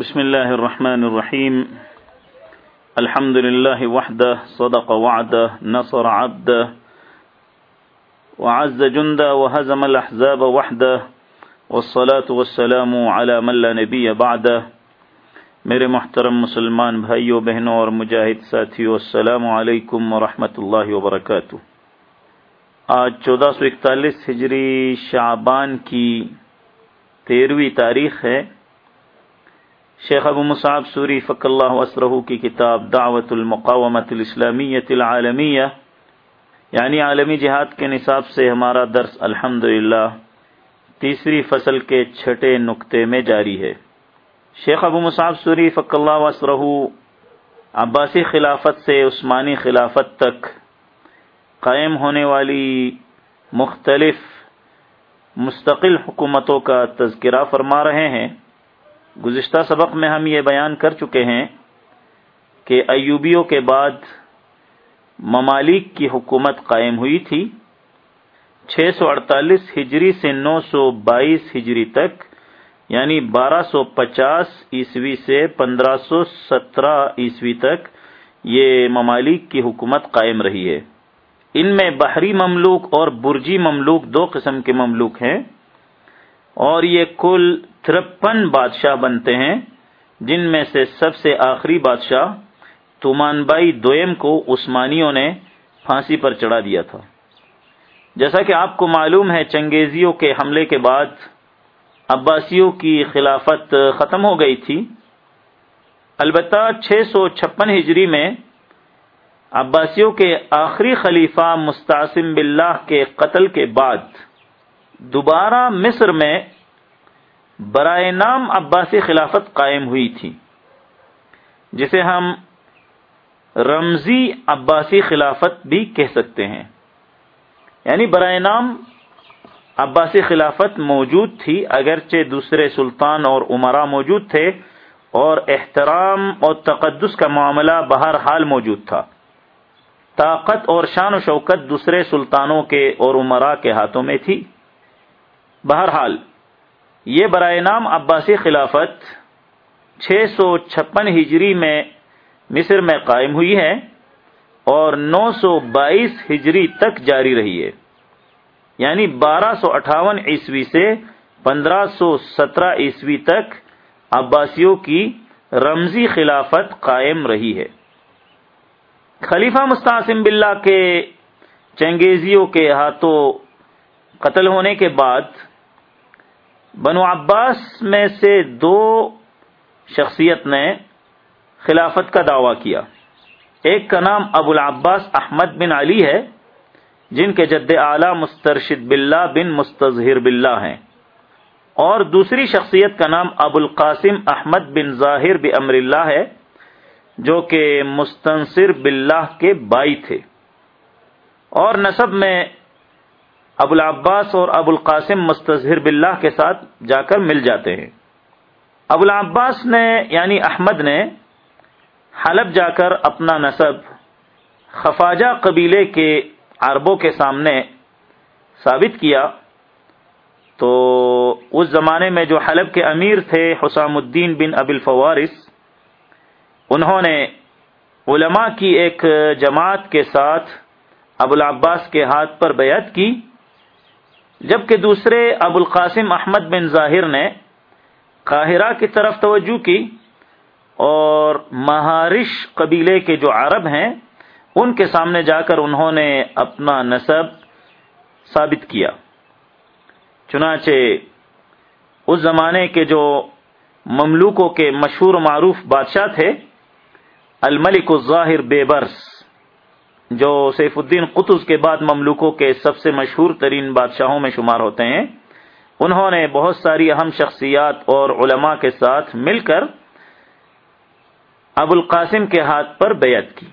بسم الله الرحمن الرحيم الحمد لله وحده صدق وعده نصر عبده وعز جنده وهزم الأحزاب وحده والصلاة والسلام على من لا نبي بعده میرے محترم مسلمان بھائیوں، بہنوں اور مجاہد ساتھیوں، السلام علیکم ورحمۃ اللہ وبرکاتہ۔ آج چودہ سو اکتالیس ہجری شعبان کی تیرہویں تاریخ ہے۔ شیخ ابو مصعب سوری فق اللہ وسرہ کی کتاب دعوت المقامت الاسلامیت العالمیہ یعنی عالمی جہاد کے نصاب سے ہمارا درس الحمد تیسری فصل کے چھٹے نقطے میں جاری ہے۔ شیخ ابو مصعب سوری فق اللہ وسرہ عباسی خلافت سے عثمانی خلافت تک قائم ہونے والی مختلف مستقل حکومتوں کا تذکرہ فرما رہے ہیں۔ گزشتہ سبق میں ہم یہ بیان کر چکے ہیں کہ ایوبیوں کے بعد ممالک کی حکومت قائم ہوئی تھی۔ چھ سو اڑتالیس ہجری سے نو سو بائیس ہجری تک یعنی بارہ سو پچاس عیسوی سے پندرہ سو سترہ عیسوی تک یہ ممالک کی حکومت قائم رہی ہے۔ ان میں بحری مملوک اور برجی مملوک دو قسم کے مملوک ہیں۔ اور یہ کل ترپن بادشاہ بنتے ہیں، جن میں سے سب سے آخری بادشاہ تومان بائی دویم کو عثمانیوں نے پھانسی پر چڑھا دیا تھا۔ جیسا کہ آپ کو معلوم ہے، چنگیزیوں کے حملے کے بعد عباسیوں کی خلافت ختم ہو گئی تھی۔ البتہ چھ سو چھپن ہجری میں عباسیوں کے آخری خلیفہ مستعصم باللہ کے قتل کے بعد دوبارہ مصر میں برائے نام عباسی خلافت قائم ہوئی تھی، جسے ہم رمزی عباسی خلافت بھی کہہ سکتے ہیں۔ یعنی برائے نام عباسی خلافت موجود تھی، اگرچہ دوسرے سلطان اور عمرہ موجود تھے اور احترام اور تقدس کا معاملہ بہر حال موجود تھا۔ طاقت اور شان و شوکت دوسرے سلطانوں کے اور عمرہ کے ہاتھوں میں تھی۔ بہرحال، یہ برائے نام عباسی خلافت چھ سو چھپن ہجری میں مصر میں قائم ہوئی ہے اور نو سو بائیس ہجری تک جاری رہی ہے۔ یعنی بارہ سو اٹھاون عیسوی سے پندرہ سو سترہ عیسوی تک عباسیوں کی رمزی خلافت قائم رہی ہے۔ خلیفہ مستعصم باللہ کے چنگیزیوں کے ہاتھوں قتل ہونے کے بعد بنو عباس میں سے دو شخصیت نے خلافت کا دعویٰ کیا۔ ایک کا نام ابو العباس احمد بن علی ہے، جن کے جد اعلی مسترشد باللہ بن مستظہر باللہ ہیں۔ اور دوسری شخصیت کا نام ابو القاسم احمد بن ظاہر بمر اللہ ہے، جو کہ مستنصر باللہ کے بائی تھے۔ اور نصب میں ابو العباس اور ابو القاسم مستظہر باللہ کے ساتھ جا کر مل جاتے ہیں۔ ابو العباس نے یعنی احمد نے حلب جا کر اپنا نصب خفاجہ قبیلے کے عربوں کے سامنے ثابت کیا۔ تو اس زمانے میں جو حلب کے امیر تھے حسام الدین بن ابی الفوارس، انہوں نے علماء کی ایک جماعت کے ساتھ ابو العباس کے ہاتھ پر بیعت کی۔ جبکہ دوسرے ابو القاسم احمد بن ظاہر نے قاہرہ کی طرف توجہ کی اور مہارش قبیلے کے جو عرب ہیں، ان کے سامنے جا کر انہوں نے اپنا نصب ثابت کیا۔ چنانچہ اس زمانے کے جو مملوکوں کے مشہور معروف بادشاہ تھے، الملک الظاہر بے برس جو سیف الدین قطز کے بعد مملوکوں کے سب سے مشہور ترین بادشاہوں میں شمار ہوتے ہیں، انہوں نے بہت ساری اہم شخصیات اور علماء کے ساتھ مل کر ابو القاسم کے ہاتھ پر بیعت کی۔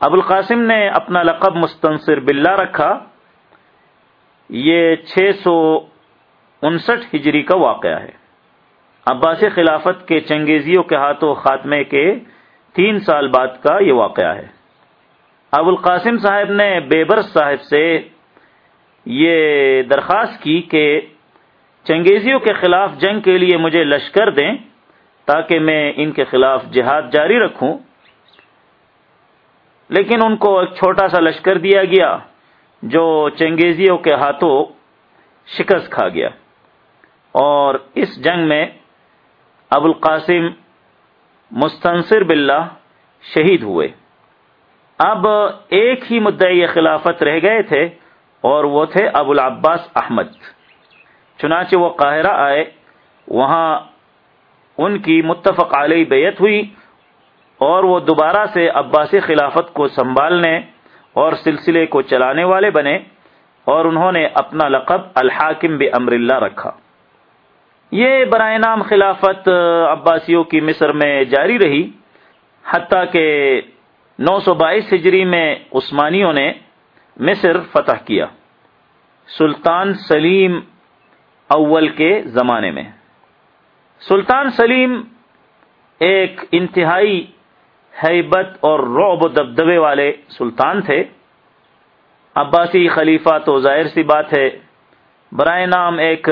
ابو القاسم نے اپنا لقب مستنصر باللہ رکھا۔ یہ چھ سو انسٹھ ہجری کا واقعہ ہے۔ عباسی خلافت کے چنگیزیوں کے ہاتھوں خاتمے کے تین سال بعد کا یہ واقعہ ہے۔ ابو القاسم صاحب نے بیبرس صاحب سے یہ درخواست کی کہ چنگیزیوں کے خلاف جنگ کے لیے مجھے لشکر دیں تاکہ میں ان کے خلاف جہاد جاری رکھوں۔ لیکن ان کو ایک چھوٹا سا لشکر دیا گیا جو چنگیزیوں کے ہاتھوں شکست کھا گیا۔ اور اس جنگ میں ابو القاسم مستنصر باللہ شہید ہوئے۔ اب ایک ہی مدعی خلافت رہ گئے تھے اور وہ تھے ابو العباس احمد۔ چنانچہ وہ قاہرہ آئے، وہاں ان کی متفق علیہ بیعت ہوئی اور وہ دوبارہ سے عباسی خلافت کو سنبھالنے اور سلسلے کو چلانے والے بنے اور انہوں نے اپنا لقب الحاکم بمر اللہ رکھا۔ یہ برائے نام خلافت عباسیوں کی مصر میں جاری رہی، حتیٰ کہ نو سو بائیس ہجری میں عثمانیوں نے مصر فتح کیا، سلطان سلیم اول کے زمانے میں۔ سلطان سلیم ایک انتہائی حیبت اور رعب و دبدبے والے سلطان تھے۔ عباسی خلیفہ تو ظاہر سی بات ہے، برائے نام ایک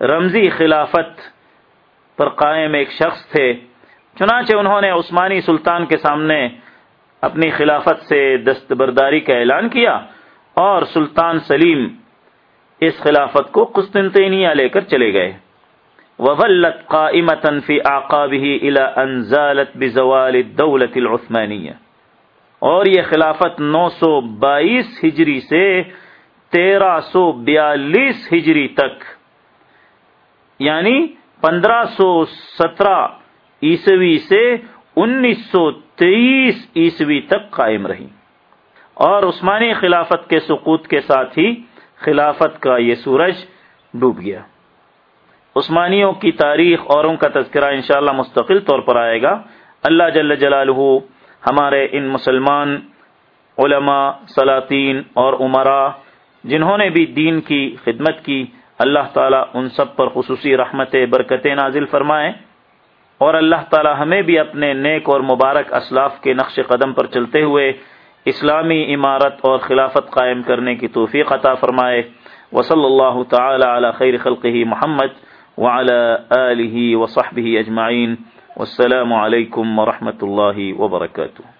رمزی خلافت پر قائم ایک شخص تھے۔ چنانچہ انہوں نے عثمانی سلطان کے سامنے اپنی خلافت سے دستبرداری کا اعلان کیا اور سلطان سلیم اس خلافت کو قسطنطینیہ لے کر چلے گئے۔ وظلت قائمة في اعقابه الى ان زالت بزوال الدولة العثمانية۔ اور یہ خلافت نو سو بائیس ہجری سے تیرہ سو بیالیس ہجری تک یعنی پندرہ سو سترہ عیسوی سے انیس سو تیئیس عیسوی تک قائم رہی۔ اور عثمانی خلافت کے سقوط کے ساتھ ہی خلافت کا یہ سورج ڈوب گیا۔ عثمانیوں کی تاریخ اور ان کا تذکرہ انشاءاللہ مستقل طور پر آئے گا۔ اللہ جل جلالہ، ہمارے ان مسلمان علماء، سلاطین اور عمرا جنہوں نے بھی دین کی خدمت کی، اللہ تعالیٰ ان سب پر خصوصی رحمت برکت نازل فرمائے۔ اور اللہ تعالیٰ ہمیں بھی اپنے نیک اور مبارک اسلاف کے نقش قدم پر چلتے ہوئے اسلامی عمارت اور خلافت قائم کرنے کی توفیق عطا فرمائے۔ وصلی اللہ تعالی علی خیر خلقہ محمد وعلی آلہ وصحبہ اجمعین۔ والسلام علیکم ورحمۃ اللہ وبرکاتہ۔